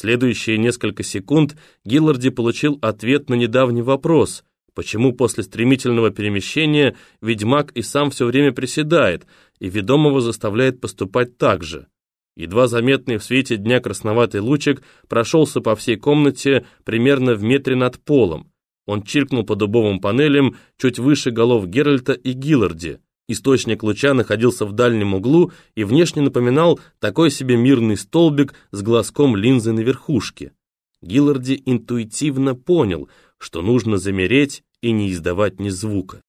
Следующие несколько секунд Гилларди получил ответ на недавний вопрос, почему после стремительного перемещения ведьмак и сам все время приседает, и ведомого заставляет поступать так же. Едва заметный в свете дня красноватый лучик прошелся по всей комнате примерно в метре над полом. Он чиркнул по дубовым панелям чуть выше голов Геральта и Гилларди. Источник луча находился в дальнем углу и внешне напоминал такой себе мирный столбик с глазком линзы на верхушке. Гилларди интуитивно понял, что нужно замереть и не издавать ни звука.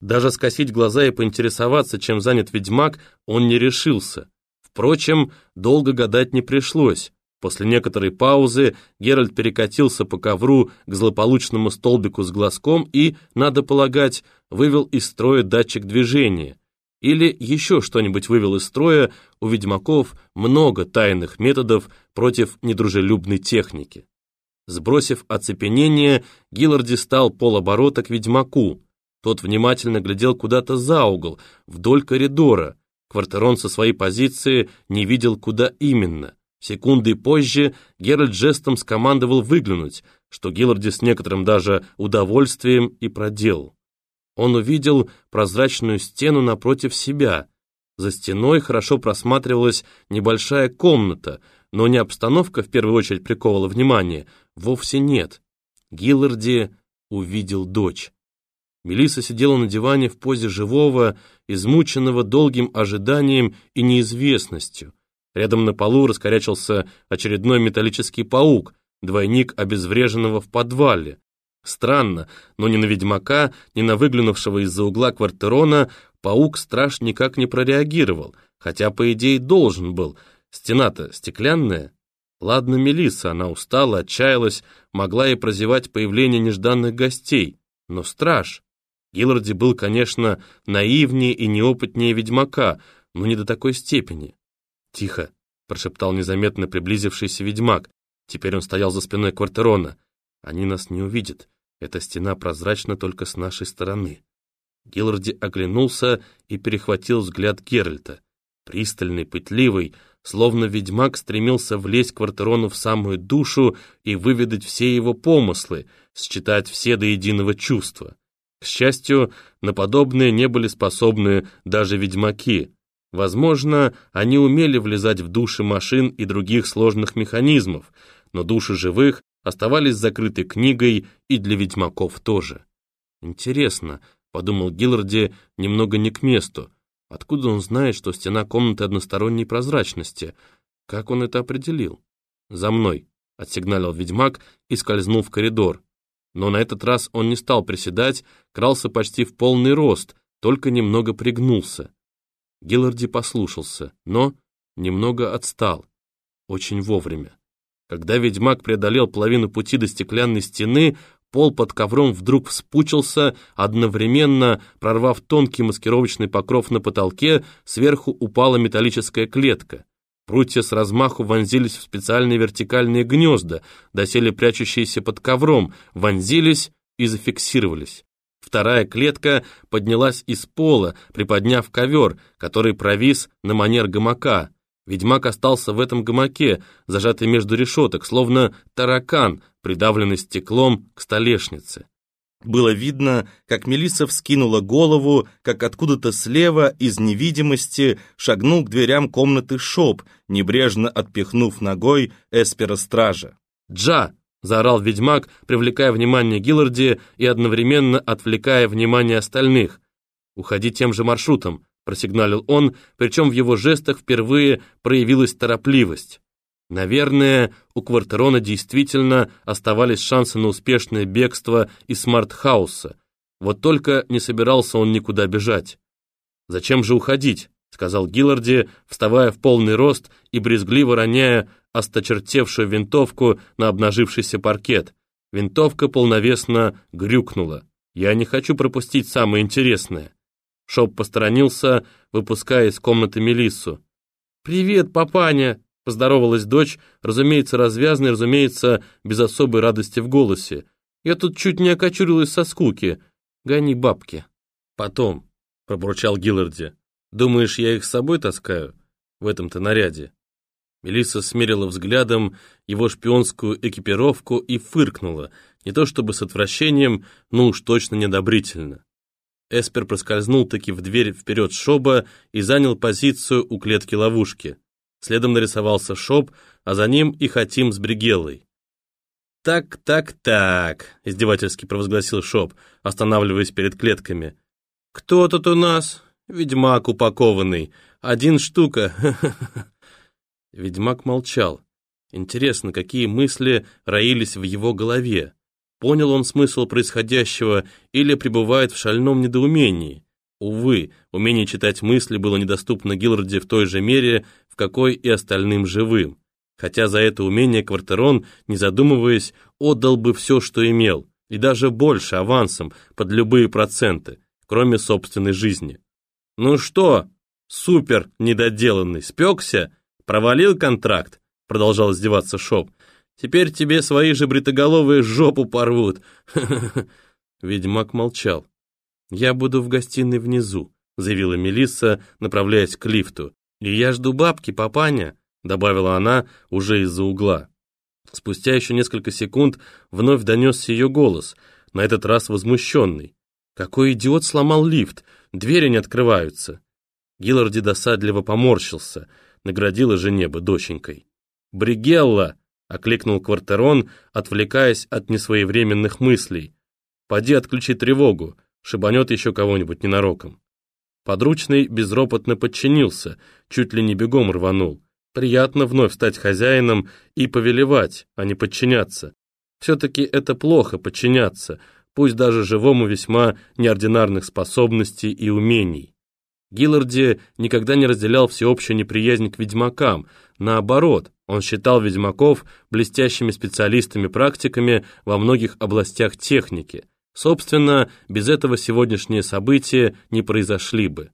Даже скосить глаза и поинтересоваться, чем занят ведьмак, он не решился. Впрочем, долго гадать не пришлось. После некоторой паузы Геральт перекатился по ковру к злополучному столбику с глазком и, надо полагать, вывел из строя датчик движения. Или еще что-нибудь вывел из строя, у ведьмаков много тайных методов против недружелюбной техники. Сбросив оцепенение, Гилларди стал полоборота к ведьмаку. Тот внимательно глядел куда-то за угол, вдоль коридора. Квартерон со своей позиции не видел, куда именно. Секунды позже Геральт жестом скомандовал выглянуть, что Гилларди с некоторым даже удовольствием и проделал. Он увидел прозрачную стену напротив себя. За стеной хорошо просматривалась небольшая комната, но не обстановка в первую очередь приковывала внимание, вовсе нет. Гилларди увидел дочь. Мелиса сидела на диване в позе живого, измученного долгим ожиданием и неизвестностью. Рядом на полу раскорячился очередной металлический паук, двойник обезвреженного в подвале. Странно, но ни на ведьмака, ни на выглянувшего из-за угла квартерона паук страж никак не прореагировал, хотя, по идее, должен был. Стена-то стеклянная. Ладно, Мелисса, она устала, отчаялась, могла и прозевать появление нежданных гостей. Но страж... Гилларди был, конечно, наивнее и неопытнее ведьмака, но не до такой степени. «Тихо», — прошептал незаметно приблизившийся ведьмак. Теперь он стоял за спиной Квартерона. «Они нас не увидят. Эта стена прозрачна только с нашей стороны». Гилларди оглянулся и перехватил взгляд Геральта. Пристальный, пытливый, словно ведьмак стремился влезть Квартерону в самую душу и выведать все его помыслы, считать все до единого чувства. К счастью, на подобное не были способны даже ведьмаки. Возможно, они умели влезать в души машин и других сложных механизмов, но души живых оставались закрытой книгой и для ведьмаков тоже. «Интересно», — подумал Гилларди немного не к месту, откуда он знает, что стена комнаты односторонней прозрачности? Как он это определил? «За мной», — отсигналил ведьмак и скользнул в коридор. Но на этот раз он не стал приседать, крался почти в полный рост, только немного пригнулся. Гилларди послушался, но немного отстал. Очень вовремя. Когда ведьмак преодолел половину пути до стеклянной стены, пол под ковром вдруг вспучился, одновременно прорвав тонкий маскировочный покров на потолке, сверху упала металлическая клетка. Прутья с размаху вонзились в специальные вертикальные гнезда, доселе прячущиеся под ковром, вонзились и зафиксировались. Вторая клетка поднялась из пола, приподняв ковер, который провис на манер гамака. Ведьмак остался в этом гамаке, зажатый между решеток, словно таракан, придавленный стеклом к столешнице. Было видно, как Мелисса вскинула голову, как откуда-то слева из невидимости шагнул к дверям комнаты Шоп, небрежно отпихнув ногой Эспера Стража. «Джа!» — заорал ведьмак, привлекая внимание Гилларди и одновременно отвлекая внимание остальных. «Уходи тем же маршрутом», — просигналил он, причем в его жестах впервые проявилась торопливость. Наверное, у Квартерона действительно оставались шансы на успешное бегство из Смартхауса. Вот только не собирался он никуда бежать. «Зачем же уходить?» — сказал Гилларди, вставая в полный рост и брезгливо роняя осточертевшую винтовку на обнажившийся паркет. Винтовка полновесно грюкнула. «Я не хочу пропустить самое интересное». Шоп посторонился, выпуская из комнаты Мелиссу. «Привет, папаня!» — поздоровалась дочь, разумеется, развязной, разумеется, без особой радости в голосе. «Я тут чуть не окочурилась со скуки. Гони бабки». «Потом», — пробурчал Гилларди. «Думаешь, я их с собой таскаю? В этом-то наряде?» Мелисса смерила взглядом его шпионскую экипировку и фыркнула, не то чтобы с отвращением, но уж точно недобрительно. Эспер проскользнул таки в дверь вперед Шоба и занял позицию у клетки ловушки. Следом нарисовался Шоб, а за ним и Хатим с Бригеллой. «Так, так, так», — издевательски провозгласил Шоб, останавливаясь перед клетками. «Кто тут у нас? Ведьмак упакованный. Один штука. Ведьмак молчал. Интересно, какие мысли роились в его голове. Понял он смысл происходящего или пребывает в шальном недоумении? Увы, умение читать мысли было недоступно Гилларде в той же мере, в какой и остальным живым. Хотя за это умение Квартерон, не задумываясь, отдал бы все, что имел, и даже больше авансом, под любые проценты, кроме собственной жизни. «Ну что, супер недоделанный, спекся? Провалил контракт?» Продолжал издеваться Шоп. Теперь тебе свои же бритоголовые жопу порвут. Ведьмак молчал. Я буду в гостиной внизу, заявила Мелисса, направляясь к лифту. И я жду бабки, папаня, добавила она уже из-за угла. Спустя еще несколько секунд вновь донесся ее голос, на этот раз возмущенный. Какой идиот сломал лифт? Двери не открываются. Гилларди досадливо поморщился, наградила же небо доченькой. «Бригелла!» — окликнул Квартерон, отвлекаясь от несвоевременных мыслей. «Поди отключи тревогу, шибанет еще кого-нибудь ненароком». Подручный безропотно подчинился, чуть ли не бегом рванул. Приятно вновь стать хозяином и повелевать, а не подчиняться. Все-таки это плохо подчиняться, пусть даже живому весьма неординарных способностей и умений. Гилларди никогда не разделял всеобщую неприязнь к ведьмакам, наоборот, он считал ведьмаков блестящими специалистами-практиками во многих областях техники. Собственно, без этого сегодняшние события не произошли бы.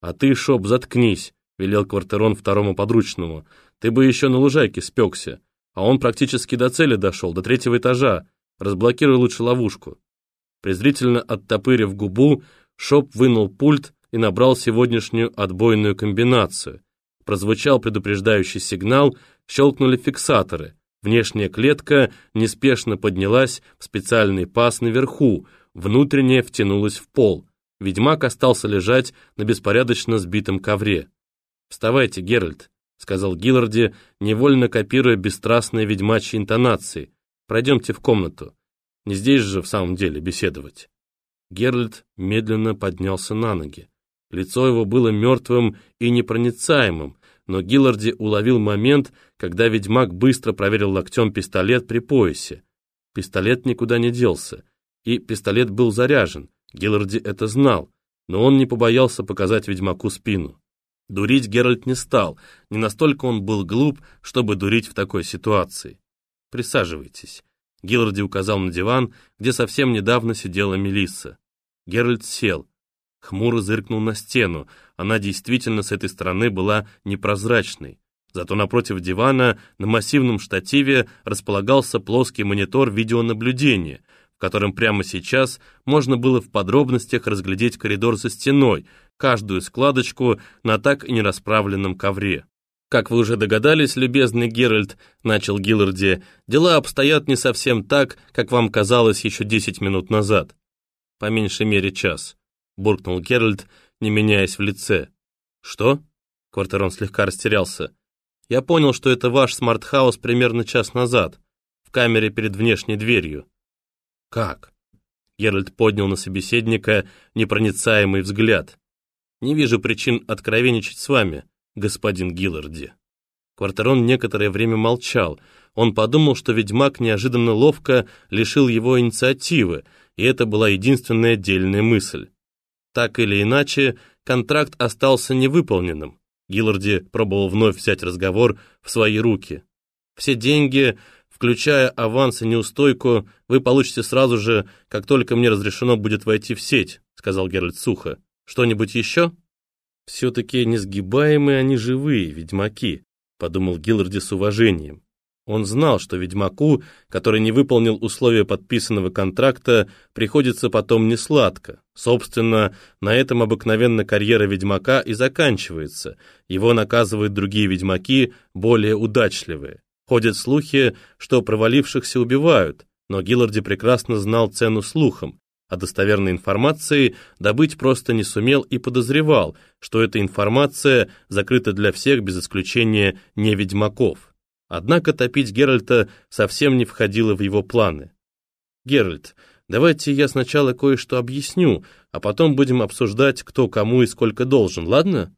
«А ты, Шоп, заткнись», — велел Квартерон второму подручному. «Ты бы еще на лужайке спекся. А он практически до цели дошел, до третьего этажа. Разблокируй лучше ловушку». Презрительно оттопырив губу, Шоп вынул пульт и набрал сегодняшнюю отбойную комбинацию. Прозвучал предупреждающий сигнал, щелкнули фиксаторы. Внешняя клетка неспешно поднялась в специальный паз наверху, внутренняя втянулась в пол. Ведьмак остался лежать на беспорядочно сбитом ковре. «Вставайте, Геральт», — сказал Гилларди, невольно копируя бесстрастные ведьмачьи интонации. «Пройдемте в комнату. Не здесь же в самом деле беседовать». Геральт медленно поднялся на ноги. Лицо его было мертвым и непроницаемым, но Гилларди уловил момент, когда ведьмак быстро проверил локтем пистолет при поясе. Пистолет никуда не делся, и пистолет был заряжен, Гилларди это знал, но он не побоялся показать ведьмаку спину. Дурить Геральт не стал, не настолько он был глуп, чтобы дурить в такой ситуации. «Присаживайтесь». Гилларди указал на диван, где совсем недавно сидела Мелисса. Геральт сел, Хмуро зыркнул на стену. Она действительно с этой стороны была непрозрачной. Зато напротив дивана на массивном штативе располагался плоский монитор видеонаблюдения, в котором прямо сейчас можно было в подробностях разглядеть коридор за стеной, каждую складочку на так и не расправленном ковре. «Как вы уже догадались, любезный Геральт», — начал Гилларди, «дела обстоят не совсем так, как вам казалось еще десять минут назад. По меньшей мере час буркнул Геральт, не меняясь в лице. «Что?» — Квартерон слегка растерялся. «Я понял, что это ваш смарт-хаус примерно час назад, в камере перед внешней дверью». «Как?» Геральт поднял на собеседника непроницаемый взгляд. «Не вижу причин откровенничать с вами, господин Гилларди». Квартерон некоторое время молчал. Он подумал, что ведьмак неожиданно ловко лишил его инициативы, и это была единственная отдельная мысль. Так или иначе, контракт остался невыполненным. Гилларди пробовал вновь взять разговор в свои руки. Все деньги, включая аванс и неустойку, вы получите сразу же, как только мне разрешено будет войти в сеть, сказал Геральт сухо. Что-нибудь еще? Все-таки несгибаемые они живые, ведьмаки, подумал Гилларди с уважением. Он знал, что ведьмаку, который не выполнил условия подписанного контракта, приходится потом несладко. Собственно, на этом обыкновенно карьера ведьмака и заканчивается. Его наказывают другие ведьмаки, более удачливые. Ходят слухи, что провалившихся убивают, но Гилларди прекрасно знал цену слухам, а достоверной информации добыть просто не сумел и подозревал, что эта информация закрыта для всех без исключения не ведьмаков. Однако топить Геральта совсем не входило в его планы. «Геральт, давайте я сначала кое-что объясню, а потом будем обсуждать, кто кому и сколько должен, ладно?»